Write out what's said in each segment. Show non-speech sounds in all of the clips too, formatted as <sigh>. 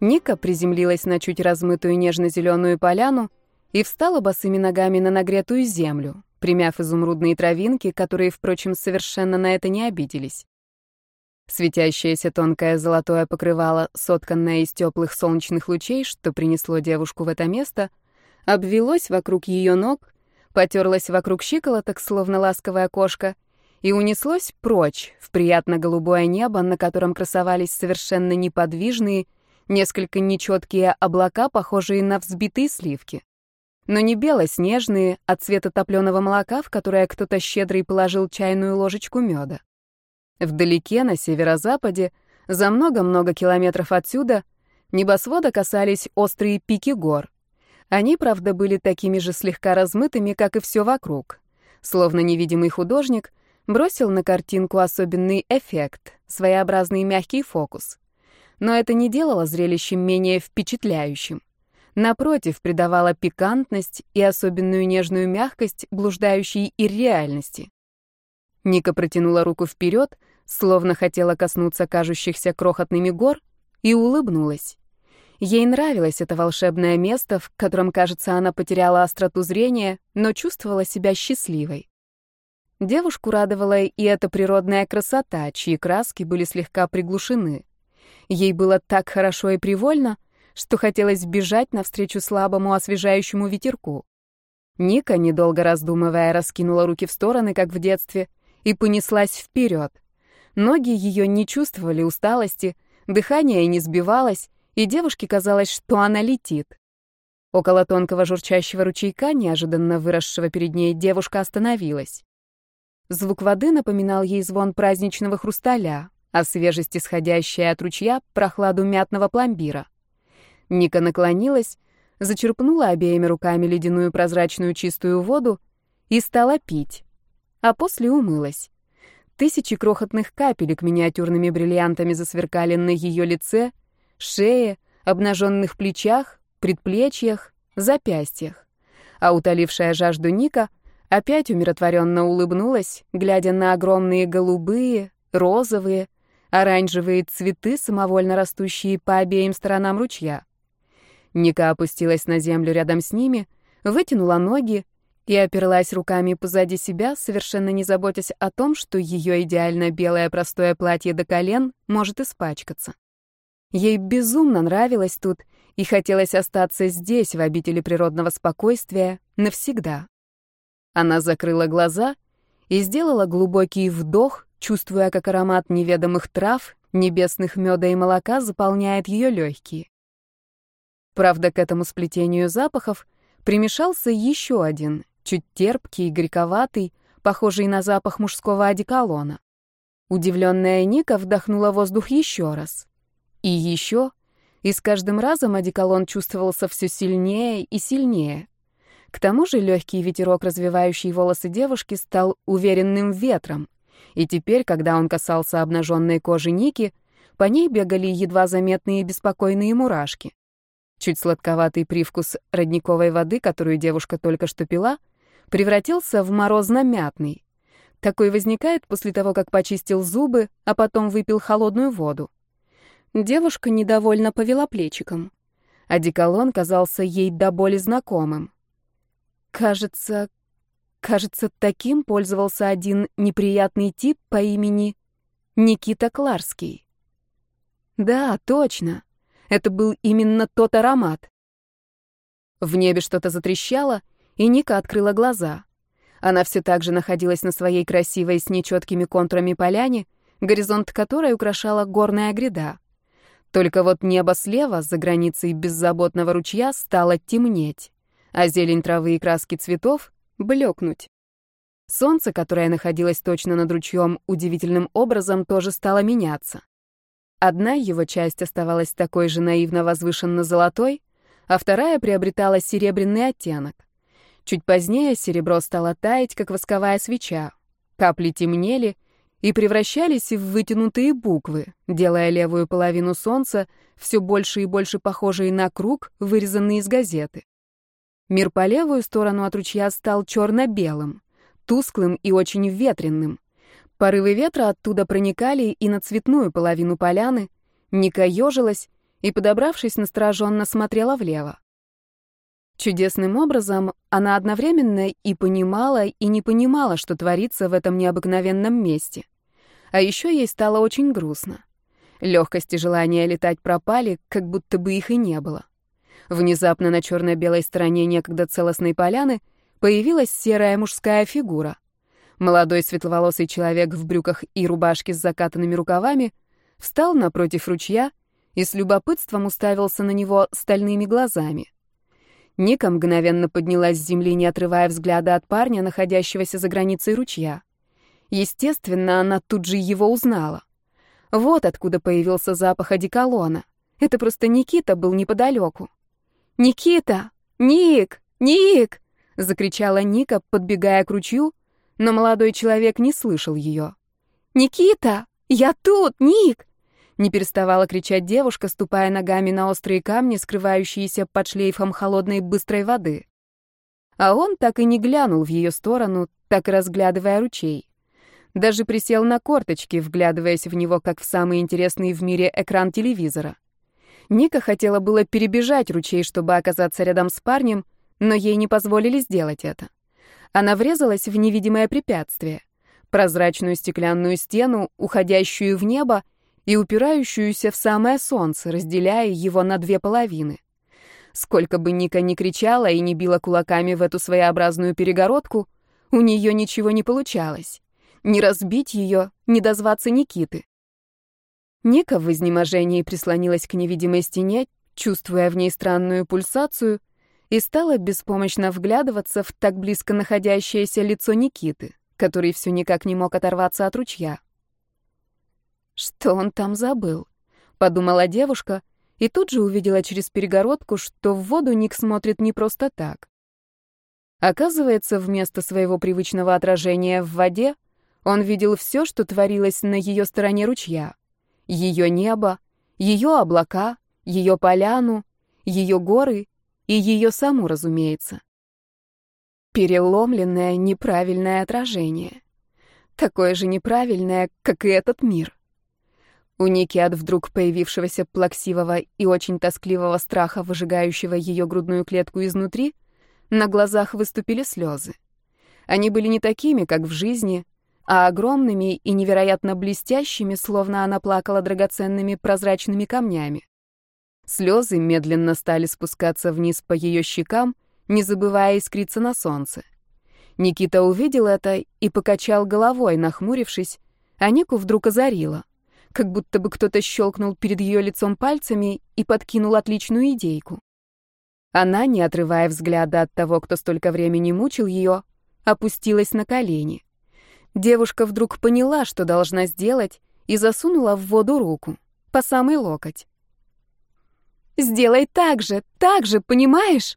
Ника приземлилась на чуть размытую нежно-зеленую поляну и встала босыми ногами на нагретую землю, примяв изумрудные травинки, которые, впрочем, совершенно на это не обиделись. Светящееся тонкое золотое покрывало, сотканное из теплых солнечных лучей, что принесло девушку в это место, обвелось вокруг ее ног, потерлось вокруг щиколоток, словно ласковая кошка, и унеслось прочь в приятно голубое небо, на котором красовались совершенно неподвижные, несколько нечеткие облака, похожие на взбитые сливки. Но не белоснежные, а цвета топленого молока, в которое кто-то щедрый положил чайную ложечку меда. Вдалеке, на северо-западе, за много-много километров отсюда, небосвода касались острые пики гор. Они, правда, были такими же слегка размытыми, как и все вокруг. Словно невидимый художник бросил на картинку особенный эффект, своеобразный мягкий фокус. Но это не делало зрелище менее впечатляющим. Напротив, придавало пикантность и особенную нежную мягкость блуждающей ирреальности. Ника протянула руку вперед, словно хотела коснуться кажущихся крохотными гор, и улыбнулась. Ей нравилось это волшебное место, в котором, кажется, она потеряла остроту зрения, но чувствовала себя счастливой. Девушку радовала и эта природная красота, чьи краски были слегка приглушены. Ей было так хорошо и привольно, что хотелось бежать навстречу слабому освежающему ветерку. Ника, недолго раздумывая, раскинула руки в стороны, как в детстве, и понеслась вперед. Ноги ее не чувствовали усталости, дыхание не сбивалось, и девушке казалось, что она летит. Около тонкого журчащего ручейка, неожиданно выросшего перед ней, девушка остановилась. Звук воды напоминал ей звон праздничного хрусталя, а свежесть, исходящая от ручья, — прохладу мятного пломбира. Ника наклонилась, зачерпнула обеими руками ледяную прозрачную чистую воду и стала пить а после умылась. Тысячи крохотных капелек миниатюрными бриллиантами засверкали на ее лице, шее, обнаженных плечах, предплечьях, запястьях. А утолившая жажду Ника опять умиротворенно улыбнулась, глядя на огромные голубые, розовые, оранжевые цветы, самовольно растущие по обеим сторонам ручья. Ника опустилась на землю рядом с ними, вытянула ноги и оперлась руками позади себя, совершенно не заботясь о том, что ее идеально белое простое платье до колен может испачкаться. Ей безумно нравилось тут, и хотелось остаться здесь, в обители природного спокойствия, навсегда. Она закрыла глаза и сделала глубокий вдох, чувствуя, как аромат неведомых трав, небесных меда и молока заполняет ее легкие. Правда, к этому сплетению запахов примешался еще один, чуть терпкий, горьковатый, похожий на запах мужского одеколона. Удивленная Ника вдохнула воздух еще раз. И еще, и с каждым разом одеколон чувствовался все сильнее и сильнее. К тому же легкий ветерок, развивающий волосы девушки, стал уверенным ветром, и теперь, когда он касался обнаженной кожи Ники, по ней бегали едва заметные беспокойные мурашки. Чуть сладковатый привкус родниковой воды, которую девушка только что пила, превратился в морозно-мятный. Такой возникает после того, как почистил зубы, а потом выпил холодную воду. Девушка недовольно повела плечиком. Одеколон казался ей до боли знакомым. Кажется, кажется, таким пользовался один неприятный тип по имени Никита Кларский. Да, точно. Это был именно тот аромат. В небе что-то затрещало, и Ника открыла глаза. Она все так же находилась на своей красивой с нечеткими контурами поляне, горизонт которой украшала горная гряда. Только вот небо слева, за границей беззаботного ручья, стало темнеть, а зелень травы и краски цветов — блекнуть. Солнце, которое находилось точно над ручьем, удивительным образом тоже стало меняться. Одна его часть оставалась такой же наивно возвышенно золотой, а вторая приобретала серебряный оттенок. Чуть позднее серебро стало таять, как восковая свеча. Капли темнели и превращались в вытянутые буквы, делая левую половину солнца все больше и больше похожей на круг, вырезанный из газеты. Мир по левую сторону от ручья стал черно-белым, тусклым и очень ветренным. Порывы ветра оттуда проникали и на цветную половину поляны. Ника ежилась и, подобравшись, настороженно смотрела влево. Чудесным образом она одновременно и понимала, и не понимала, что творится в этом необыкновенном месте. А еще ей стало очень грустно. Легкость и желание летать пропали, как будто бы их и не было. Внезапно на черно-белой стороне некогда целостной поляны появилась серая мужская фигура. Молодой светловолосый человек в брюках и рубашке с закатанными рукавами встал напротив ручья и с любопытством уставился на него стальными глазами. Ника мгновенно поднялась с земли, не отрывая взгляда от парня, находящегося за границей ручья. Естественно, она тут же его узнала. Вот откуда появился запах одеколона. Это просто Никита был неподалеку. «Никита! Ник! Ник!» — закричала Ника, подбегая к ручью, но молодой человек не слышал ее. «Никита! Я тут, Ник! Не переставала кричать девушка, ступая ногами на острые камни, скрывающиеся под шлейфом холодной быстрой воды. А он так и не глянул в ее сторону, так и разглядывая ручей. Даже присел на корточки, вглядываясь в него, как в самый интересный в мире экран телевизора. Ника хотела было перебежать ручей, чтобы оказаться рядом с парнем, но ей не позволили сделать это. Она врезалась в невидимое препятствие — прозрачную стеклянную стену, уходящую в небо, и упирающуюся в самое солнце, разделяя его на две половины. Сколько бы Ника ни кричала и не била кулаками в эту своеобразную перегородку, у нее ничего не получалось. Ни разбить ее, ни дозваться Никиты. Ника в изнеможении прислонилась к невидимой стене, чувствуя в ней странную пульсацию, и стала беспомощно вглядываться в так близко находящееся лицо Никиты, который все никак не мог оторваться от ручья. Что он там забыл? Подумала девушка и тут же увидела через перегородку, что в воду Ник смотрит не просто так. Оказывается, вместо своего привычного отражения в воде он видел все, что творилось на ее стороне ручья. Ее небо, ее облака, ее поляну, ее горы и ее саму, разумеется. Переломленное, неправильное отражение. Такое же неправильное, как и этот мир. У Ники от вдруг появившегося плаксивого и очень тоскливого страха, выжигающего ее грудную клетку изнутри, на глазах выступили слезы. Они были не такими, как в жизни, а огромными и невероятно блестящими, словно она плакала драгоценными прозрачными камнями. Слезы медленно стали спускаться вниз по ее щекам, не забывая искриться на солнце. Никита увидел это и покачал головой, нахмурившись, а Нику вдруг озарило как будто бы кто-то щелкнул перед ее лицом пальцами и подкинул отличную идейку. Она, не отрывая взгляда от того, кто столько времени мучил ее, опустилась на колени. Девушка вдруг поняла, что должна сделать, и засунула в воду руку, по самый локоть. «Сделай так же, так же, понимаешь?»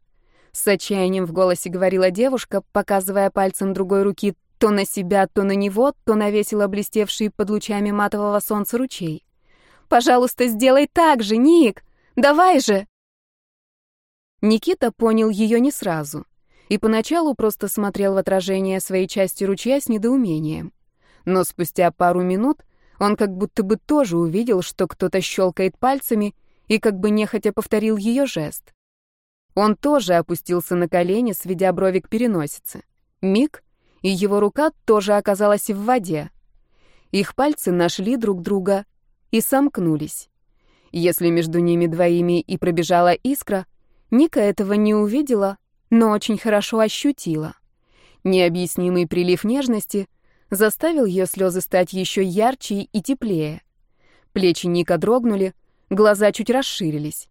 С отчаянием в голосе говорила девушка, показывая пальцем другой руки то на себя, то на него, то на весело блестевший под лучами матового солнца ручей. «Пожалуйста, сделай так же, Ник! Давай же!» Никита понял ее не сразу и поначалу просто смотрел в отражение своей части ручья с недоумением. Но спустя пару минут он как будто бы тоже увидел, что кто-то щелкает пальцами и как бы нехотя повторил ее жест. Он тоже опустился на колени, сведя брови к переносице. Миг, и его рука тоже оказалась в воде. Их пальцы нашли друг друга и сомкнулись. Если между ними двоими и пробежала искра, Ника этого не увидела, но очень хорошо ощутила. Необъяснимый прилив нежности заставил ее слезы стать еще ярче и теплее. Плечи Ника дрогнули, глаза чуть расширились.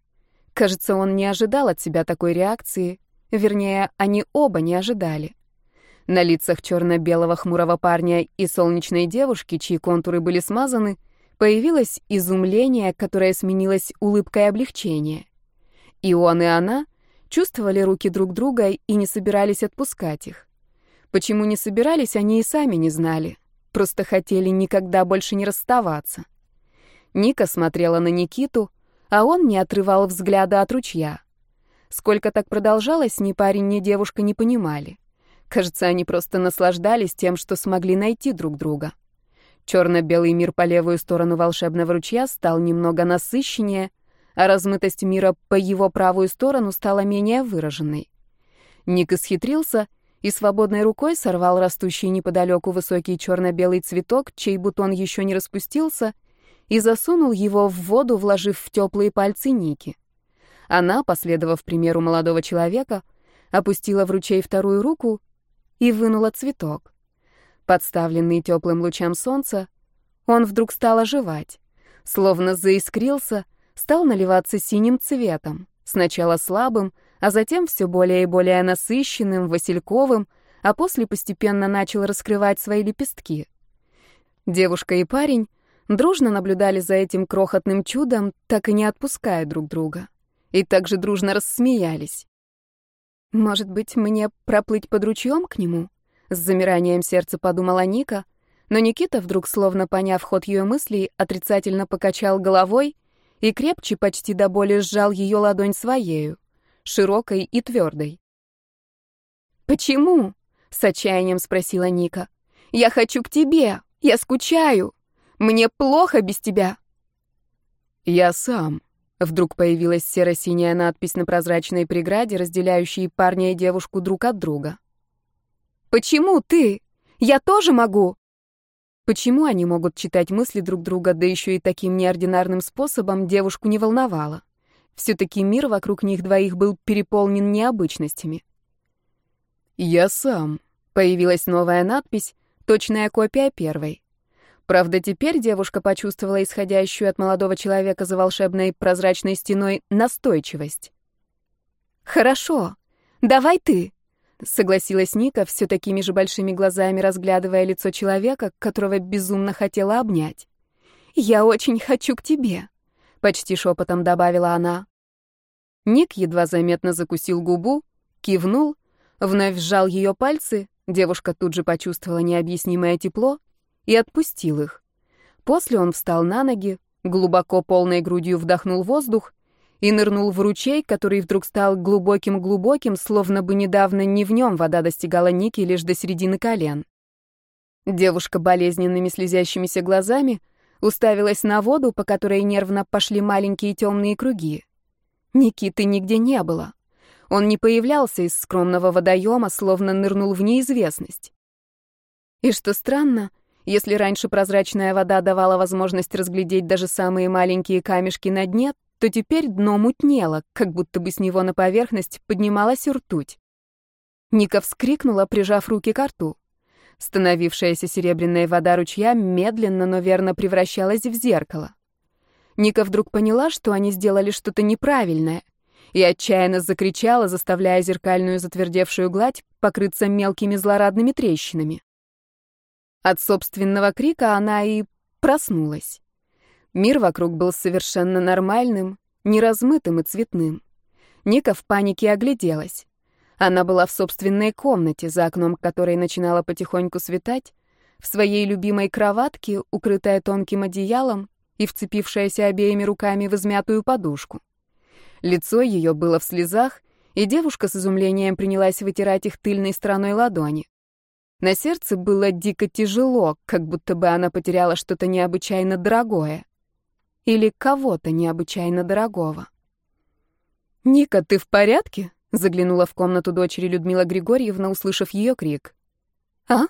Кажется, он не ожидал от себя такой реакции, вернее, они оба не ожидали. На лицах черно-белого хмурого парня и солнечной девушки, чьи контуры были смазаны, появилось изумление, которое сменилось улыбкой облегчения. И он, и она чувствовали руки друг друга и не собирались отпускать их. Почему не собирались, они и сами не знали. Просто хотели никогда больше не расставаться. Ника смотрела на Никиту, а он не отрывал взгляда от ручья. Сколько так продолжалось, ни парень, ни девушка не понимали. Кажется, они просто наслаждались тем, что смогли найти друг друга. Черно-белый мир по левую сторону волшебного ручья стал немного насыщеннее, а размытость мира по его правую сторону стала менее выраженной. Ник исхитрился и свободной рукой сорвал растущий неподалеку высокий черно-белый цветок, чей бутон еще не распустился, и засунул его в воду, вложив в теплые пальцы Ники. Она, последовав примеру молодого человека, опустила в ручей вторую руку и вынула цветок. Подставленный теплым лучам солнца, он вдруг стал оживать, словно заискрился, стал наливаться синим цветом, сначала слабым, а затем все более и более насыщенным, васильковым, а после постепенно начал раскрывать свои лепестки. Девушка и парень дружно наблюдали за этим крохотным чудом, так и не отпуская друг друга, и также дружно рассмеялись. «Может быть, мне проплыть под ручьем к нему?» С замиранием сердца подумала Ника, но Никита, вдруг словно поняв ход ее мыслей, отрицательно покачал головой и крепче, почти до боли, сжал ее ладонь своею, широкой и твердой. «Почему?» — с отчаянием спросила Ника. «Я хочу к тебе! Я скучаю! Мне плохо без тебя!» «Я сам», Вдруг появилась серо-синяя надпись на прозрачной преграде, разделяющей парня и девушку друг от друга. «Почему ты? Я тоже могу!» Почему они могут читать мысли друг друга, да еще и таким неординарным способом, девушку не волновало. Все-таки мир вокруг них двоих был переполнен необычностями. «Я сам», — появилась новая надпись, точная копия первой. Правда, теперь девушка почувствовала исходящую от молодого человека за волшебной прозрачной стеной настойчивость. «Хорошо, давай ты», — согласилась Ника, все такими же большими глазами разглядывая лицо человека, которого безумно хотела обнять. «Я очень хочу к тебе», — почти шепотом добавила она. Ник едва заметно закусил губу, кивнул, вновь сжал ее пальцы, девушка тут же почувствовала необъяснимое тепло — и отпустил их. После он встал на ноги, глубоко полной грудью вдохнул воздух и нырнул в ручей, который вдруг стал глубоким-глубоким, словно бы недавно не в нем вода достигала Ники лишь до середины колен. Девушка болезненными слезящимися глазами уставилась на воду, по которой нервно пошли маленькие темные круги. Никиты нигде не было. Он не появлялся из скромного водоема, словно нырнул в неизвестность. И что странно, если раньше прозрачная вода давала возможность разглядеть даже самые маленькие камешки на дне, то теперь дно мутнело, как будто бы с него на поверхность поднималась ртуть. Ника вскрикнула, прижав руки к рту. Становившаяся серебряная вода ручья медленно, но верно превращалась в зеркало. Ника вдруг поняла, что они сделали что-то неправильное, и отчаянно закричала, заставляя зеркальную затвердевшую гладь покрыться мелкими злорадными трещинами. От собственного крика она и проснулась. Мир вокруг был совершенно нормальным, неразмытым и цветным. Ника в панике огляделась. Она была в собственной комнате, за окном которой начинало потихоньку светать, в своей любимой кроватке, укрытая тонким одеялом и вцепившаяся обеими руками в измятую подушку. Лицо ее было в слезах, и девушка с изумлением принялась вытирать их тыльной стороной ладони. На сердце было дико тяжело, как будто бы она потеряла что-то необычайно дорогое. Или кого-то необычайно дорогого. «Ника, ты в порядке?» — заглянула в комнату дочери Людмила Григорьевна, услышав ее крик. «А?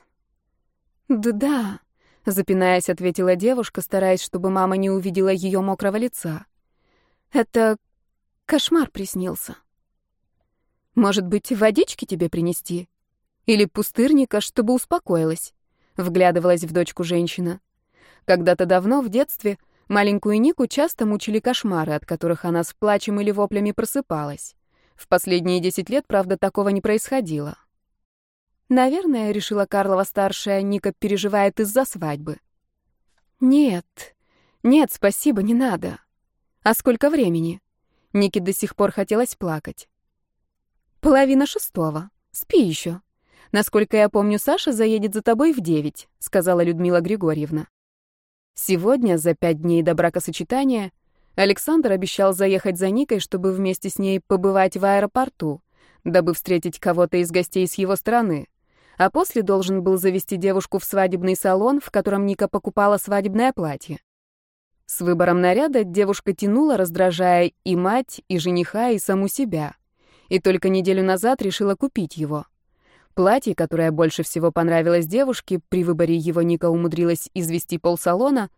Да-да», — запинаясь, ответила девушка, стараясь, чтобы мама не увидела ее мокрого лица. «Это кошмар приснился. Может быть, водички тебе принести?» Или пустырника, чтобы успокоилась. Вглядывалась в дочку женщина. Когда-то давно, в детстве, маленькую Нику часто мучили кошмары, от которых она с плачем или воплями просыпалась. В последние десять лет, правда, такого не происходило. Наверное, решила Карлова-старшая, Ника переживает из-за свадьбы. Нет, нет, спасибо, не надо. А сколько времени? Нике до сих пор хотелось плакать. Половина шестого. Спи еще. Насколько я помню, Саша заедет за тобой в девять», — сказала Людмила Григорьевна. Сегодня, за пять дней до бракосочетания, Александр обещал заехать за Никой, чтобы вместе с ней побывать в аэропорту, дабы встретить кого-то из гостей с его стороны, а после должен был завести девушку в свадебный салон, в котором Ника покупала свадебное платье. С выбором наряда девушка тянула, раздражая и мать, и жениха, и саму себя. И только неделю назад решила купить его. Платье, которое больше всего понравилось девушке, при выборе его Ника умудрилась извести полсалона,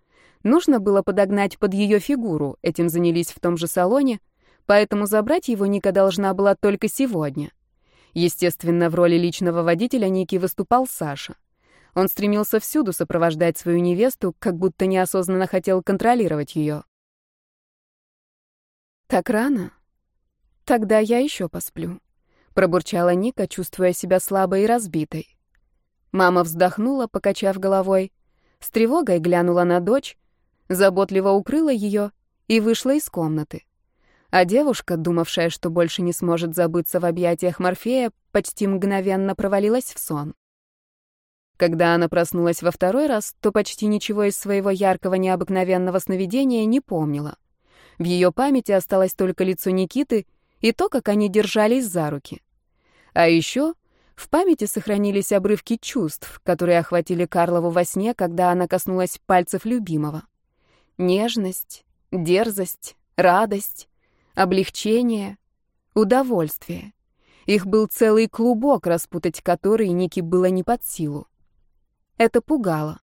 нужно было подогнать под ее фигуру, этим занялись в том же салоне, поэтому забрать его Ника должна была только сегодня. Естественно, в роли личного водителя Ники выступал Саша. Он стремился всюду сопровождать свою невесту, как будто неосознанно хотел контролировать ее. «Так рано? Тогда я еще посплю», — пробурчала Ника, чувствуя себя слабой и разбитой. Мама вздохнула, покачав головой, с тревогой глянула на дочь, заботливо укрыла ее и вышла из комнаты. А девушка, думавшая, что больше не сможет забыться в объятиях Морфея, почти мгновенно провалилась в сон. Когда она проснулась во второй раз, то почти ничего из своего яркого необыкновенного сновидения не помнила. В ее памяти осталось только лицо Никиты и то, как они держались за руки. А еще в памяти сохранились обрывки чувств, которые охватили Карлову во сне, когда она коснулась пальцев любимого. Нежность, дерзость, радость, облегчение, удовольствие. Их был целый клубок, распутать который Нике было не под силу. Это пугало.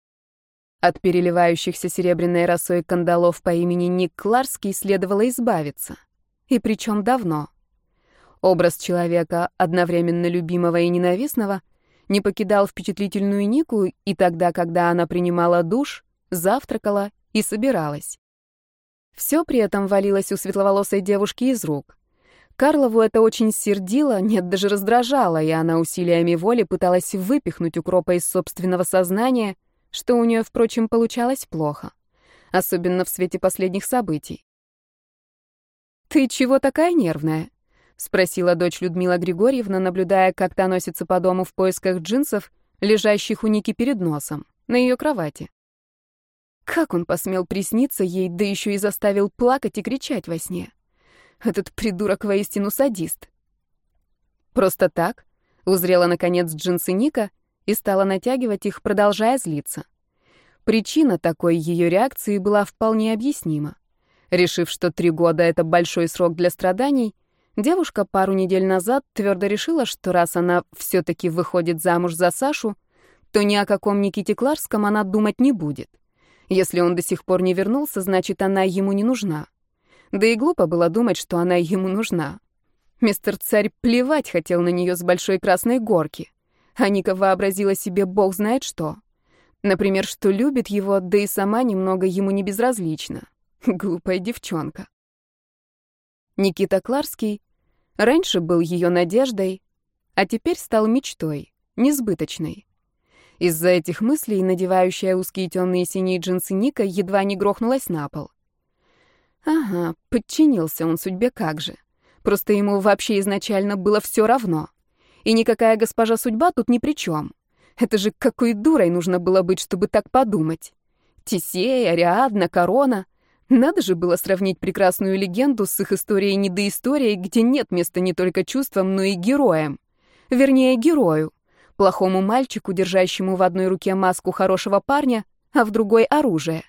От переливающихся серебряной росой кандалов по имени Ник Кларский следовало избавиться. И причем давно. Образ человека, одновременно любимого и ненавистного, не покидал впечатлительную Нику и тогда, когда она принимала душ, завтракала и собиралась. Все при этом валилось у светловолосой девушки из рук. Карлову это очень сердило, нет, даже раздражало, и она усилиями воли пыталась выпихнуть укропа из собственного сознания, что у нее, впрочем, получалось плохо, особенно в свете последних событий. «Ты чего такая нервная?» — спросила дочь Людмила Григорьевна, наблюдая, как та носится по дому в поисках джинсов, лежащих у Ники перед носом, на ее кровати. Как он посмел присниться ей, да еще и заставил плакать и кричать во сне? Этот придурок воистину садист. Просто так узрела, наконец, джинсы Ника и стала натягивать их, продолжая злиться. Причина такой ее реакции была вполне объяснима. Решив, что три года — это большой срок для страданий, девушка пару недель назад твердо решила, что раз она все-таки выходит замуж за Сашу, то ни о каком Никите Кларском она думать не будет. Если он до сих пор не вернулся, значит, она ему не нужна. Да и глупо было думать, что она ему нужна. Мистер Царь плевать хотел на нее с большой красной горки. А Ника вообразила себе бог знает что. Например, что любит его, да и сама немного ему не безразлична. <laughs> Глупая девчонка. Никита Кларский раньше был ее надеждой, а теперь стал мечтой, несбыточной. Из-за этих мыслей надевающая узкие темные синие джинсы Ника едва не грохнулась на пол. Ага, подчинился он судьбе как же. Просто ему вообще изначально было все равно. И никакая госпожа судьба тут ни при чем. Это же какой дурой нужно было быть, чтобы так подумать. Тесей, Ариадна, Корона. Надо же было сравнить прекрасную легенду с их историей недоисторией, где нет места не только чувствам, но и героям. Вернее, герою. Плохому мальчику, держащему в одной руке маску хорошего парня, а в другой — оружие.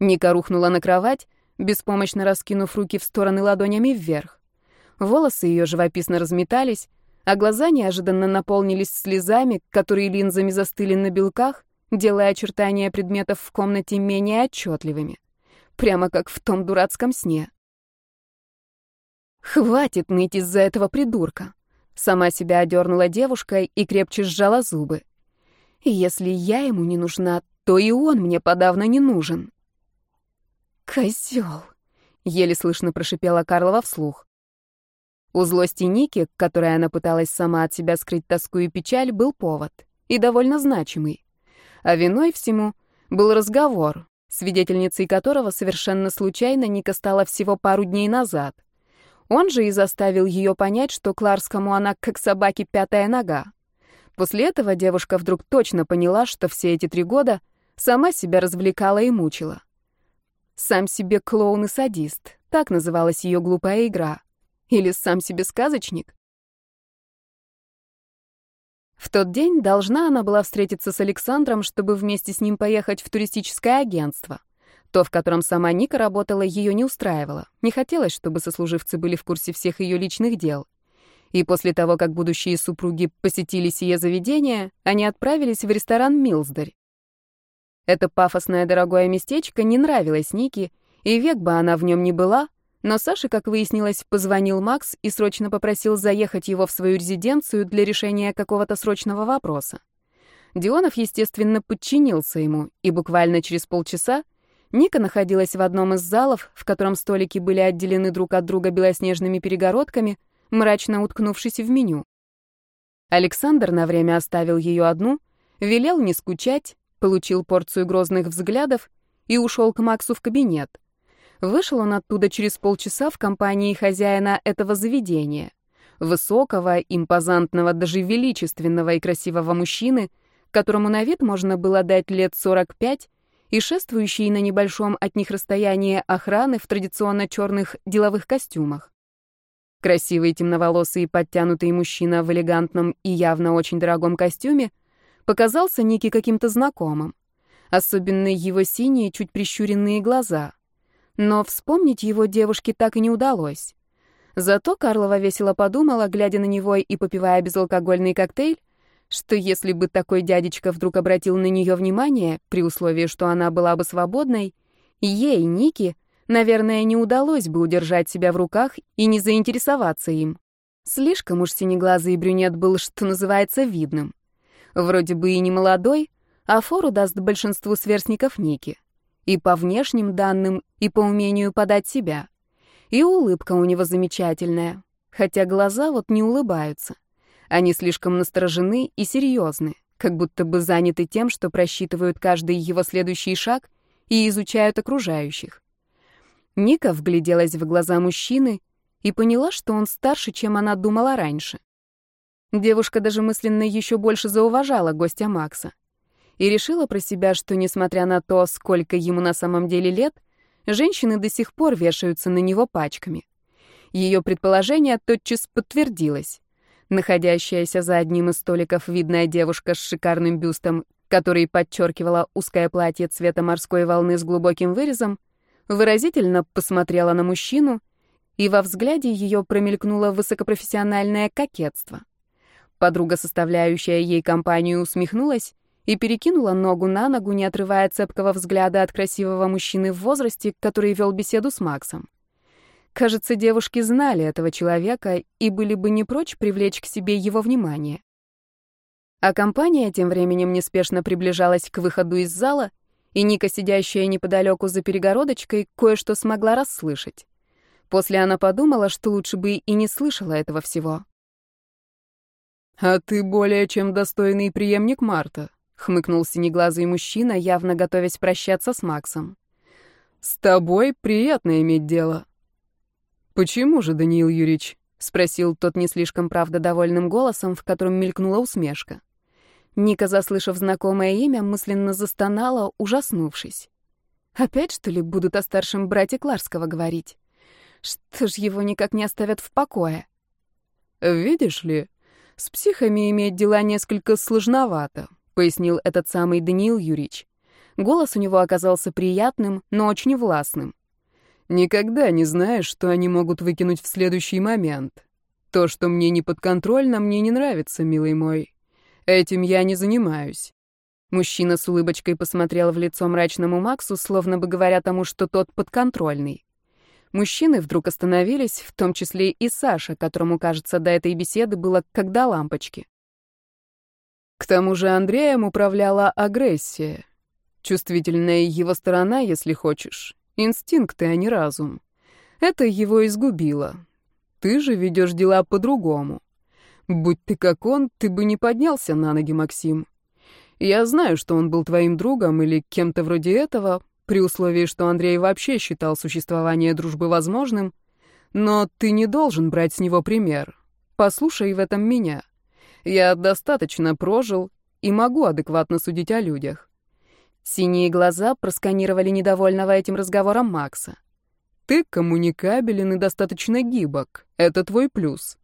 Ника рухнула на кровать, беспомощно раскинув руки в стороны ладонями вверх. Волосы ее живописно разметались, а глаза неожиданно наполнились слезами, которые линзами застыли на белках, делая очертания предметов в комнате менее отчетливыми. Прямо как в том дурацком сне. «Хватит ныть из-за этого придурка!» Сама себя одернула девушка и крепче сжала зубы. «Если я ему не нужна, то и он мне подавно не нужен». «Козел!» — еле слышно прошипела Карлова вслух. У злости Ники, которой она пыталась сама от себя скрыть тоску и печаль, был повод, и довольно значимый. А виной всему был разговор, свидетельницей которого совершенно случайно Ника стала всего пару дней назад. Он же и заставил ее понять, что Кларскому она как собаке пятая нога. После этого девушка вдруг точно поняла, что все эти три года сама себя развлекала и мучила. Сам себе клоун и садист. Так называлась ее глупая игра. Или сам себе сказочник. В тот день должна она была встретиться с Александром, чтобы вместе с ним поехать в туристическое агентство. То, в котором сама Ника работала, ее не устраивало. Не хотелось, чтобы сослуживцы были в курсе всех ее личных дел. И после того, как будущие супруги посетили сие заведение, они отправились в ресторан «Милсдарь». Это пафосное дорогое местечко не нравилось Нике, и век бы она в нем не была, но Саше, как выяснилось, позвонил Макс и срочно попросил заехать его в свою резиденцию для решения какого-то срочного вопроса. Дионов, естественно, подчинился ему, и буквально через полчаса Ника находилась в одном из залов, в котором столики были отделены друг от друга белоснежными перегородками, мрачно уткнувшись в меню. Александр на время оставил ее одну, велел не скучать, получил порцию грозных взглядов и ушел к Максу в кабинет. Вышел он оттуда через полчаса в компании хозяина этого заведения. Высокого, импозантного, даже величественного и красивого мужчины, которому на вид можно было дать лет 45, и шествующий на небольшом от них расстоянии охраны в традиционно черных деловых костюмах. Красивый темноволосый подтянутый мужчина в элегантном и явно очень дорогом костюме показался Нике каким-то знакомым. Особенно его синие, чуть прищуренные глаза — но вспомнить его девушке так и не удалось. Зато Карлова весело подумала, глядя на него и попивая безалкогольный коктейль, что если бы такой дядечка вдруг обратил на нее внимание, при условии, что она была бы свободной, ей, Нике, наверное, не удалось бы удержать себя в руках и не заинтересоваться им. Слишком уж синеглазый брюнет был, что называется, видным. Вроде бы и не молодой, а фору даст большинству сверстников Ники. И по внешним данным, и по умению подать себя. И улыбка у него замечательная, хотя глаза вот не улыбаются. Они слишком насторожены и серьезны, как будто бы заняты тем, что просчитывают каждый его следующий шаг и изучают окружающих. Ника вгляделась в глаза мужчины и поняла, что он старше, чем она думала раньше. Девушка даже мысленно еще больше зауважала гостя Макса и решила про себя, что, несмотря на то, сколько ему на самом деле лет, женщины до сих пор вешаются на него пачками. Ее предположение тотчас подтвердилось. Находящаяся за одним из столиков видная девушка с шикарным бюстом, который подчеркивала узкое платье цвета морской волны с глубоким вырезом, выразительно посмотрела на мужчину, и во взгляде ее промелькнуло высокопрофессиональное кокетство. Подруга, составляющая ей компанию, усмехнулась и перекинула ногу на ногу, не отрывая цепкого взгляда от красивого мужчины в возрасте, который вел беседу с Максом. Кажется, девушки знали этого человека и были бы не прочь привлечь к себе его внимание. А компания тем временем неспешно приближалась к выходу из зала, и Ника, сидящая неподалеку за перегородочкой, кое-что смогла расслышать. После она подумала, что лучше бы и не слышала этого всего. «А ты более чем достойный преемник Марта», хмыкнул синеглазый мужчина, явно готовясь прощаться с Максом. С тобой приятно иметь дело. Почему же, Даниил Юрьевич? спросил тот не слишком правда довольным голосом, в котором мелькнула усмешка. Ника, заслышав знакомое имя, мысленно застонала, ужаснувшись. Опять, что ли, будут о старшем брате Кларского говорить? Что ж его никак не оставят в покое? Видишь ли, с психами иметь дела несколько сложновато. — пояснил этот самый Даниил Юрьевич. Голос у него оказался приятным, но очень властным. «Никогда не знаешь, что они могут выкинуть в следующий момент. То, что мне не подконтрольно, мне не нравится, милый мой. Этим я не занимаюсь». Мужчина с улыбочкой посмотрел в лицо мрачному Максу, словно бы говоря тому, что тот подконтрольный. Мужчины вдруг остановились, в том числе и Саша, которому, кажется, до этой беседы было как до лампочки. К тому же Андреем управляла агрессия. Чувствительная его сторона, если хочешь. Инстинкты, а не разум. Это его изгубило. Ты же ведешь дела по-другому. Будь ты как он, ты бы не поднялся на ноги, Максим. Я знаю, что он был твоим другом или кем-то вроде этого, при условии, что Андрей вообще считал существование дружбы возможным, но ты не должен брать с него пример. Послушай в этом меня. Я достаточно прожил и могу адекватно судить о людях. Синие глаза просканировали недовольного этим разговором Макса. Ты коммуникабелен и достаточно гибок. Это твой плюс.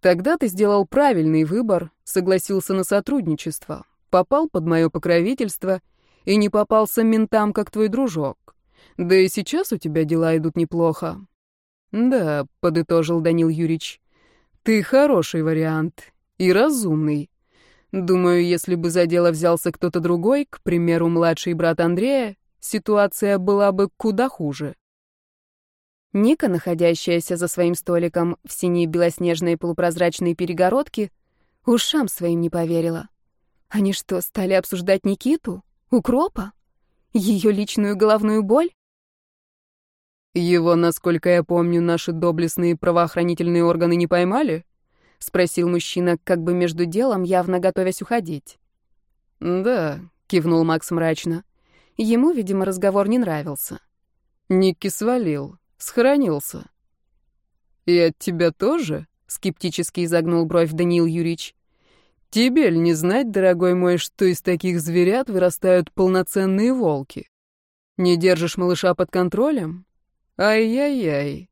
Тогда ты сделал правильный выбор, согласился на сотрудничество, попал под мое покровительство и не попался ментам, как твой дружок. Да и сейчас у тебя дела идут неплохо. Да, подытожил Данил Юрьевич. Ты хороший вариант и разумный. Думаю, если бы за дело взялся кто-то другой, к примеру, младший брат Андрея, ситуация была бы куда хуже. Ника, находящаяся за своим столиком в синей белоснежной полупрозрачной перегородке, ушам своим не поверила. Они что, стали обсуждать Никиту? Укропа? Ее личную головную боль? Его, насколько я помню, наши доблестные правоохранительные органы не поймали? Спросил мужчина, как бы между делом, явно готовясь уходить. Да, кивнул Макс мрачно. Ему, видимо, разговор не нравился. Ники свалил, схоронился. И от тебя тоже? скептически изогнул бровь Даниил Юрьевич. Тебе ли не знать, дорогой мой, что из таких зверят вырастают полноценные волки? Не держишь малыша под контролем? Ай-яй-яй.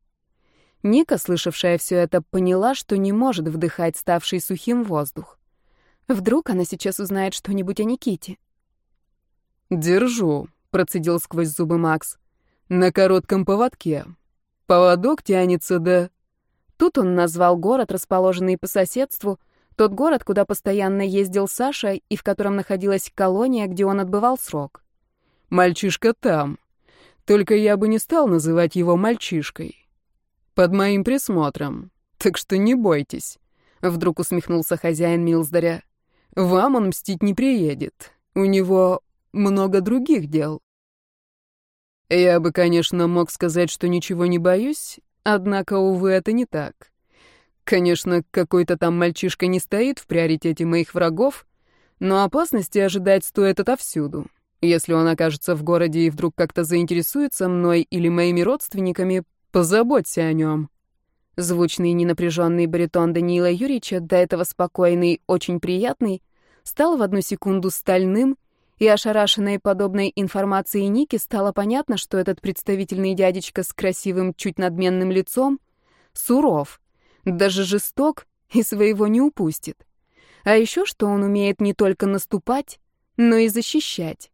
Ника, слышавшая все это, поняла, что не может вдыхать ставший сухим воздух. Вдруг она сейчас узнает что-нибудь о Никите. «Держу», — процедил сквозь зубы Макс. «На коротком поводке. Поводок тянется до...» Тут он назвал город, расположенный по соседству, тот город, куда постоянно ездил Саша и в котором находилась колония, где он отбывал срок. «Мальчишка там. Только я бы не стал называть его мальчишкой. Под моим присмотром. Так что не бойтесь», — вдруг усмехнулся хозяин Милздаря. «Вам он мстить не приедет. У него много других дел». Я бы, конечно, мог сказать, что ничего не боюсь, однако, увы, это не так. Конечно, какой-то там мальчишка не стоит в приоритете моих врагов, но опасности ожидать стоит отовсюду. Если он окажется в городе и вдруг как-то заинтересуется мной или моими родственниками, позаботься о нем. Звучный ненапряженный баритон Даниила Юрьевича, до этого спокойный, очень приятный, стал в одну секунду стальным, и ошарашенной подобной информацией Ники стало понятно, что этот представительный дядечка с красивым, чуть надменным лицом суров — даже жесток и своего не упустит. А еще что он умеет не только наступать, но и защищать.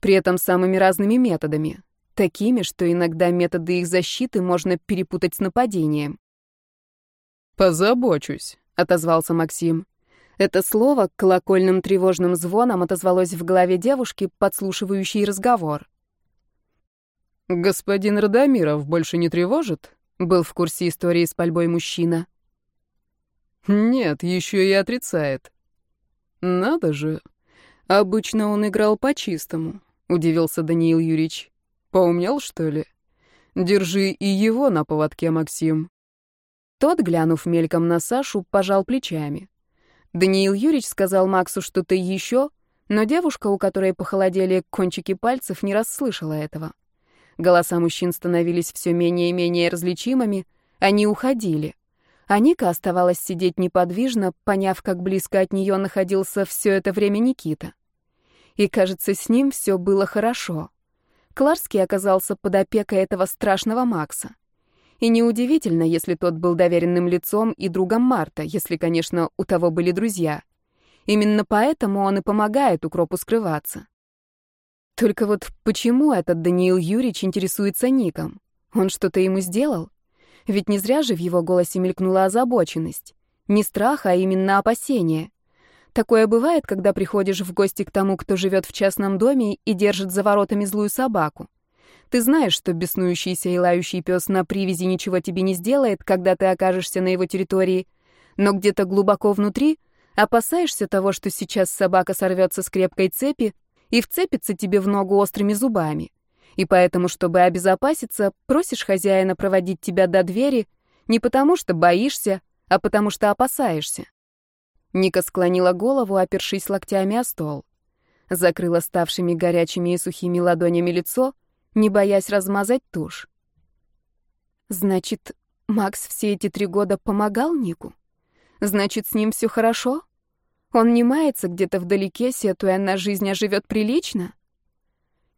При этом самыми разными методами. Такими, что иногда методы их защиты можно перепутать с нападением. «Позабочусь», — отозвался Максим. Это слово колокольным тревожным звоном отозвалось в голове девушки, подслушивающей разговор. «Господин Радомиров больше не тревожит?» Был в курсе истории с пальбой мужчина. Нет, еще и отрицает. Надо же. Обычно он играл по-чистому, удивился Даниил Юрьевич. Поумнел, что ли? Держи и его на поводке, Максим. Тот, глянув мельком на Сашу, пожал плечами. Даниил Юрьевич сказал Максу что-то еще, но девушка, у которой похолодели кончики пальцев, не расслышала этого. Голоса мужчин становились все менее и менее различимыми, они уходили. А Ника оставалась сидеть неподвижно, поняв, как близко от нее находился все это время Никита. И, кажется, с ним все было хорошо. Кларский оказался под опекой этого страшного Макса. И неудивительно, если тот был доверенным лицом и другом Марта, если, конечно, у того были друзья. Именно поэтому он и помогает укропу скрываться. Только вот почему этот Даниил Юрьевич интересуется Ником? Он что-то ему сделал? Ведь не зря же в его голосе мелькнула озабоченность. Не страх, а именно опасение. Такое бывает, когда приходишь в гости к тому, кто живет в частном доме и держит за воротами злую собаку. Ты знаешь, что беснующийся и лающий пес на привязи ничего тебе не сделает, когда ты окажешься на его территории, но где-то глубоко внутри опасаешься того, что сейчас собака сорвется с крепкой цепи и вцепится тебе в ногу острыми зубами. И поэтому, чтобы обезопаситься, просишь хозяина проводить тебя до двери не потому, что боишься, а потому что опасаешься. Ника склонила голову, опершись локтями о стол. Закрыла ставшими горячими и сухими ладонями лицо, не боясь размазать тушь. Значит, Макс все эти три года помогал Нику? Значит, с ним все хорошо? Он не мается где-то вдалеке, сетуя на жизнь, а живет прилично?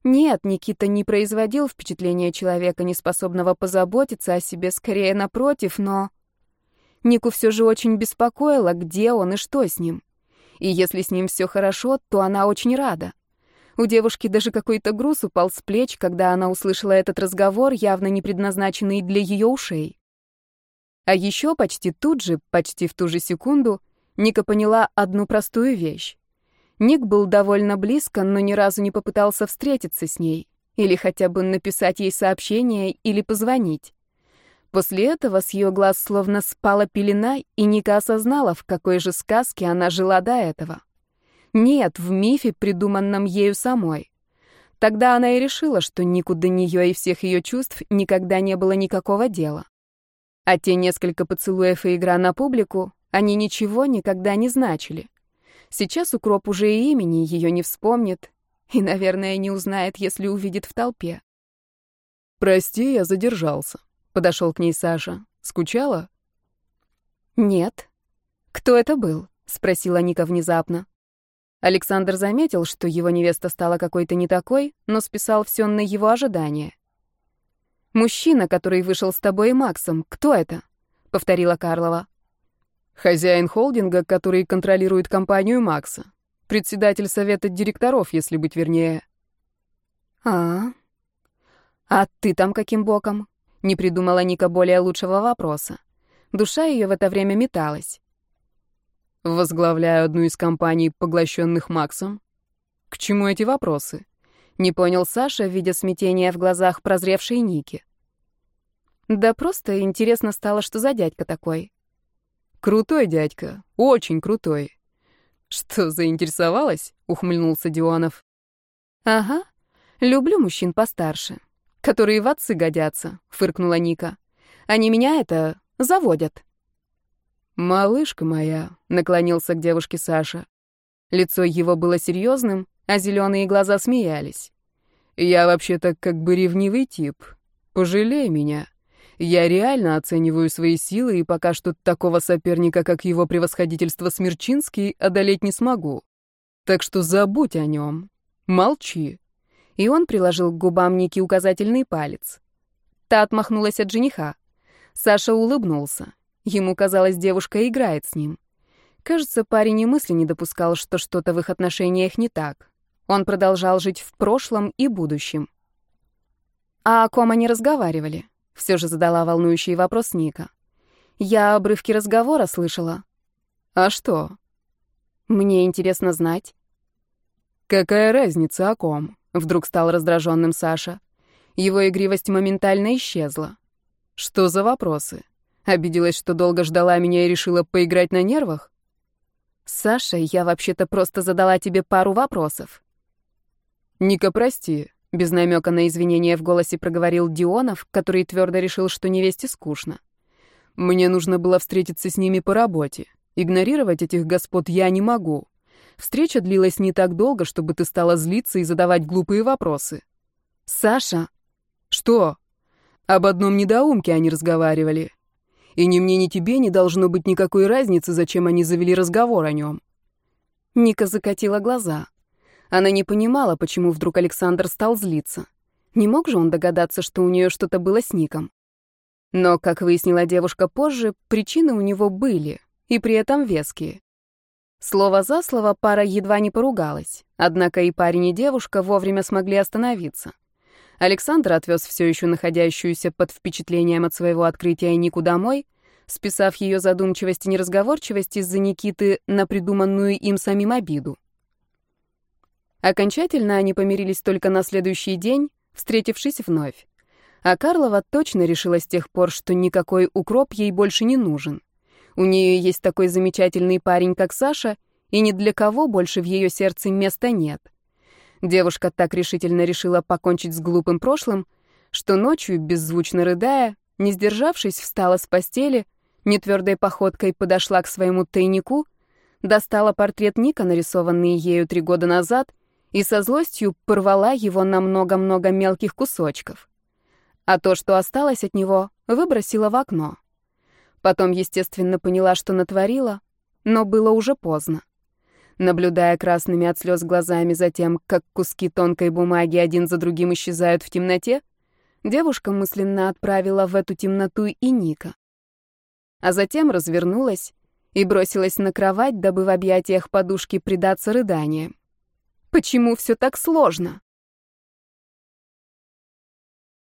Нет, Никита не производил впечатления человека, неспособного позаботиться о себе, скорее напротив, но... Нику все же очень беспокоило, где он и что с ним. И если с ним все хорошо, то она очень рада. У девушки даже какой-то груз упал с плеч, когда она услышала этот разговор, явно не предназначенный для ее ушей. А еще почти тут же, почти в ту же секунду, Ника поняла одну простую вещь. Ник был довольно близко, но ни разу не попытался встретиться с ней, или хотя бы написать ей сообщение или позвонить. После этого с ее глаз словно спала пелена, и Ника осознала, в какой же сказке она жила до этого. Нет, в мифе, придуманном ею самой. Тогда она и решила, что Нику до нее и всех ее чувств никогда не было никакого дела. А те несколько поцелуев и игра на публику, они ничего никогда не значили. Сейчас Укроп уже и имени ее не вспомнит, и, наверное, не узнает, если увидит в толпе. «Прости, я задержался», — подошел к ней Саша. «Скучала?» «Нет». «Кто это был?» — спросила Ника внезапно. Александр заметил, что его невеста стала какой-то не такой, но списал все на его ожидания. «Мужчина, который вышел с тобой и Максом, кто это?» — повторила Карлова. «Хозяин холдинга, который контролирует компанию Макса. Председатель совета директоров, если быть вернее». «А, а ты там каким боком?» — не придумала Ника более лучшего вопроса. Душа ее в это время металась. Возглавляю одну из компаний, поглощенных Максом. К чему эти вопросы? Не понял Саша, видя смятение в глазах прозревшей Ники. Да просто интересно стало, что за дядька такой. Крутой дядька, очень крутой. Что, заинтересовалась? Ухмыльнулся Дионов. Ага, люблю мужчин постарше, которые в отцы годятся, фыркнула Ника. Они меня это заводят. «Малышка моя», — наклонился к девушке Саша. Лицо его было серьезным, а зеленые глаза смеялись. «Я вообще-то как бы ревнивый тип. Пожалей меня. Я реально оцениваю свои силы, и пока что такого соперника, как его превосходительство Смерчинский, одолеть не смогу. Так что забудь о нем. Молчи». И он приложил к губам Ники указательный палец. Та отмахнулась от жениха. Саша улыбнулся. Ему казалось, девушка играет с ним. Кажется, парень и мысли не допускал, что что-то в их отношениях не так. Он продолжал жить в прошлом и будущем. «А о ком они разговаривали?» — все же задала волнующий вопрос Ника. «Я обрывки разговора слышала». «А что?» «Мне интересно знать». «Какая разница о ком?» — вдруг стал раздраженным Саша. Его игривость моментально исчезла. «Что за вопросы?» Обиделась, что долго ждала меня и решила поиграть на нервах? Саша, я вообще-то просто задала тебе пару вопросов. Ника, прости, без намека на извинения в голосе проговорил Дионов, который твердо решил, что невесте скучно. Мне нужно было встретиться с ними по работе. Игнорировать этих господ я не могу. Встреча длилась не так долго, чтобы ты стала злиться и задавать глупые вопросы. Саша. Что? Об одном недоумке они разговаривали. И ни мне, ни тебе не должно быть никакой разницы, зачем они завели разговор о нем. Ника закатила глаза. Она не понимала, почему вдруг Александр стал злиться. Не мог же он догадаться, что у нее что-то было с Ником. Но, как выяснила девушка позже, причины у него были, и при этом веские. Слово за слово пара едва не поругалась, однако и парень, и девушка вовремя смогли остановиться. Александр отвез все еще находящуюся под впечатлением от своего открытия Нику домой, списав ее задумчивость и неразговорчивость из-за Никиты на придуманную им самим обиду. Окончательно они помирились только на следующий день, встретившись вновь. А Карлова точно решила с тех пор, что никакой укроп ей больше не нужен. У нее есть такой замечательный парень, как Саша, и ни для кого больше в ее сердце места нет. Девушка так решительно решила покончить с глупым прошлым, что ночью, беззвучно рыдая, не сдержавшись, встала с постели, нетвердой походкой подошла к своему тайнику, достала портрет Ника, нарисованный ею три года назад, и со злостью порвала его на много-много мелких кусочков. А то, что осталось от него, выбросила в окно. Потом, естественно, поняла, что натворила, но было уже поздно. Наблюдая красными от слез глазами за тем, как куски тонкой бумаги один за другим исчезают в темноте, девушка мысленно отправила в эту темноту и Ника. А затем развернулась и бросилась на кровать, дабы в объятиях подушки предаться рыданиям. Почему все так сложно?